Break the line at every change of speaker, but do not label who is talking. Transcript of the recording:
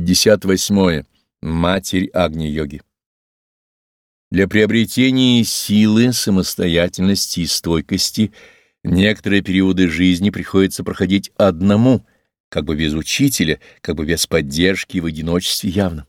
58. -е. Матерь Агни-йоги. Для приобретения силы, самостоятельности и стойкости некоторые периоды жизни приходится проходить одному, как бы без учителя, как бы без поддержки в одиночестве явно.